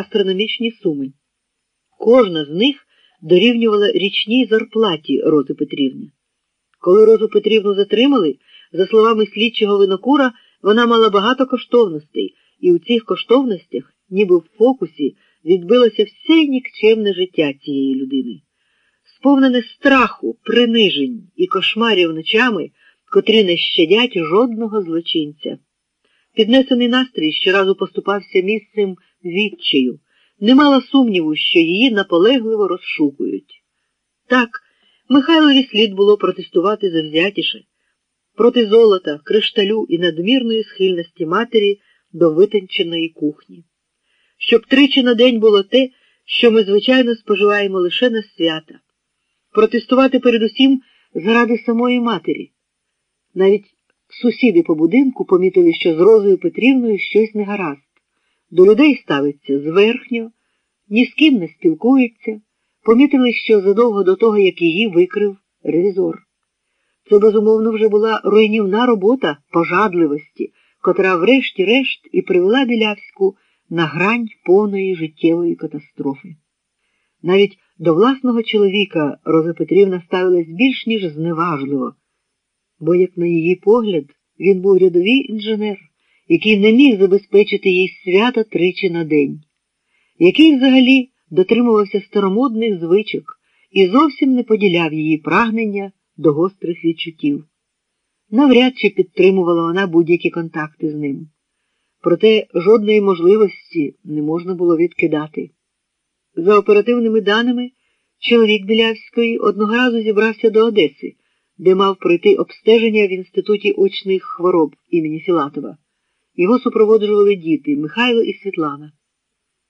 астрономічні суми. Кожна з них дорівнювала річній зарплаті Рози Петрівни. Коли Розу Петрівну затримали, за словами слідчого винокура, вона мала багато коштовностей, і у цих коштовностях, ніби в фокусі, відбилося все нікчемне життя цієї людини. Сповнене страху, принижень і кошмарів ночами, котрі не щадять жодного злочинця. Піднесений настрій щоразу поступався місцем відчаю, не мала сумніву, що її наполегливо розшукують. Так, Михайлові слід було протестувати завзятіше проти золота, кришталю і надмірної схильності матері до витонченої кухні. Щоб тричі на день було те, що ми, звичайно, споживаємо лише на свята, протестувати передусім заради самої матері. Навіть сусіди по будинку помітили, що з Розою Петрівною щось не гаразд. До людей ставиться зверхньо, ні з ким не спілкується, помітили, що задовго до того, як її викрив ревізор. Це, безумовно, вже була руйнівна робота пожадливості, котра, врешті-решт, і привела Білявську на грань повної життєвої катастрофи. Навіть до власного чоловіка Роза Петрівна ставилась більш ніж зневажливо, бо, як на її погляд, він був рядовий інженер, який не міг забезпечити їй свята тричі на день, який взагалі дотримувався старомодних звичок і зовсім не поділяв її прагнення до гострих відчуттів. Навряд чи підтримувала вона будь-які контакти з ним. Проте жодної можливості не можна було відкидати. За оперативними даними, чоловік Білявської одного разу зібрався до Одеси, де мав пройти обстеження в Інституті очних хвороб імені Філатова. Його супроводжували діти Михайло і Світлана.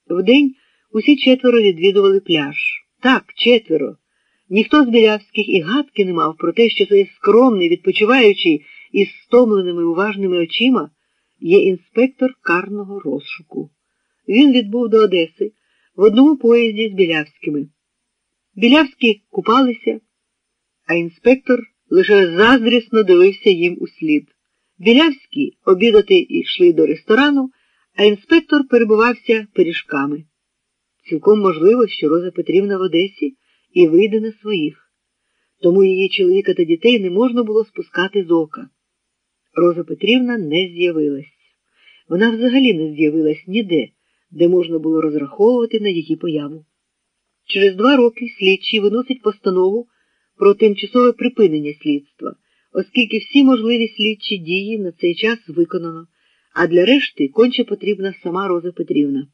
Вдень усі четверо відвідували пляж. Так, четверо. Ніхто з білявських і гадки не мав про те, що цей скромний, відпочиваючий із стомленими уважними очима є інспектор карного розшуку. Він відбув до Одеси в одному поїзді з білявськими. Білявські купалися, а інспектор лише заздрісно дивився їм у слід. Білявські обідати йшли до ресторану, а інспектор перебувався пиріжками. Цілком можливо, що Роза Петрівна в Одесі і вийде на своїх. Тому її чоловіка та дітей не можна було спускати з ока. Роза Петрівна не з'явилась. Вона взагалі не з'явилась ніде, де можна було розраховувати на її появу. Через два роки слідчий виносить постанову про тимчасове припинення слідства, оскільки всі можливі слідчі дії на цей час виконано, а для решти конче потрібна сама Роза Петрівна.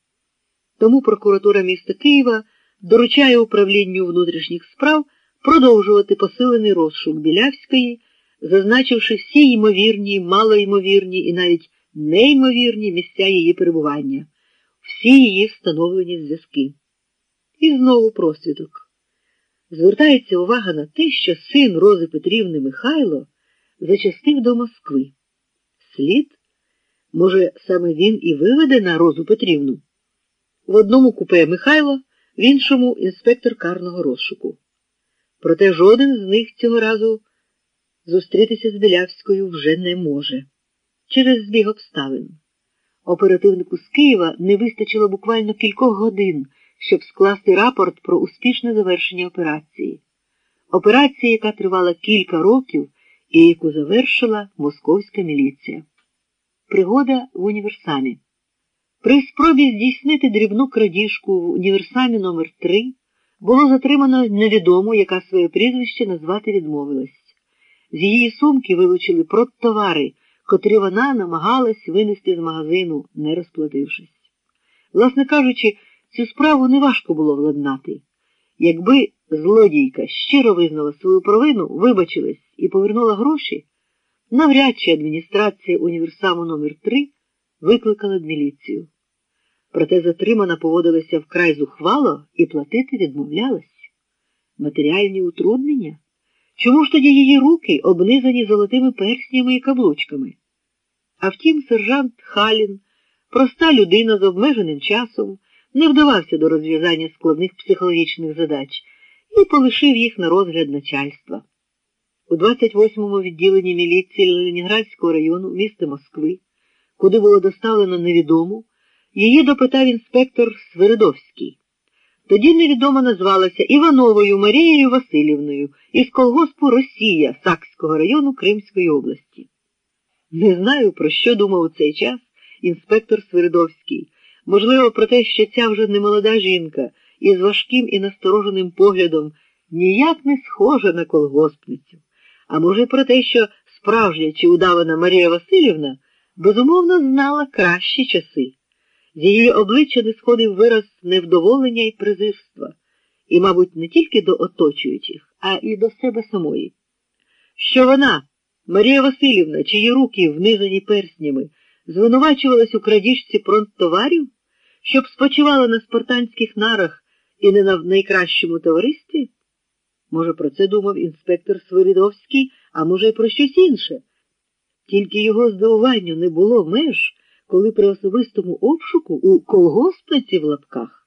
Тому прокуратура міста Києва доручає управлінню внутрішніх справ продовжувати посилений розшук Білявської, зазначивши всі ймовірні, малоймовірні і навіть неймовірні місця її перебування, всі її встановлені зв'язки. І знову просвідок. Звертається увага на те, що син Рози Петрівни Михайло зачастив до Москви. Слід, може, саме він і виведе на Розу Петрівну. В одному купе Михайло, в іншому інспектор карного розшуку. Проте жоден з них цього разу зустрітися з Білявською вже не може через збіг обставин. Оперативнику з Києва не вистачило буквально кількох годин, щоб скласти рапорт про успішне завершення операції. Операція, яка тривала кілька років і яку завершила московська міліція. Пригода в універсамі. При спробі здійснити дрібну крадіжку в універсамі номер 3 було затримано невідому, яка своє прізвище назвати відмовилась. З її сумки вилучили продтовари, котрі вона намагалась винести з магазину, не розплатившись. Власне кажучи, цю справу неважко було владнати. Якби злодійка щиро визнала свою провину, вибачилась і повернула гроші, навряд чи адміністрація універсаму номер 3 викликала б міліцію. Проте затримана поводилася вкрай зухвало і платити відмовлялась. Матеріальні утруднення? Чому ж тоді її руки обнизані золотими перснями і каблучками? А втім, сержант Халін, проста людина з обмеженим часом, не вдавався до розв'язання складних психологічних задач і полишив їх на розгляд начальства. У 28-му відділенні міліції Ленінградського району міста Москви, куди було доставлено невідому, Її допитав інспектор Свиридовський. Тоді невідомо назвалася Івановою Марією Васильівною із колгоспу Росія Сакського району Кримської області. Не знаю, про що думав у цей час інспектор Свиридовський. Можливо, про те, що ця вже немолода жінка із важким і настороженим поглядом ніяк не схожа на колгоспницю, а може, про те, що справжня чи удавана Марія Васильівна безумовно знала кращі часи. З її обличчя не сходив вираз невдоволення і презирства, і, мабуть, не тільки до оточуючих, а і до себе самої. Що вона, Марія Васильівна, чиї руки, внизані перснями, звинувачувалась у крадіжці пронттоварів, щоб спочивала на спартанських нарах і не на найкращому товаристві? Може, про це думав інспектор Свиридовський, а може, й про щось інше. Тільки його здивуванню не було меж, коли при особистому обшуку у колгоспниці в лапках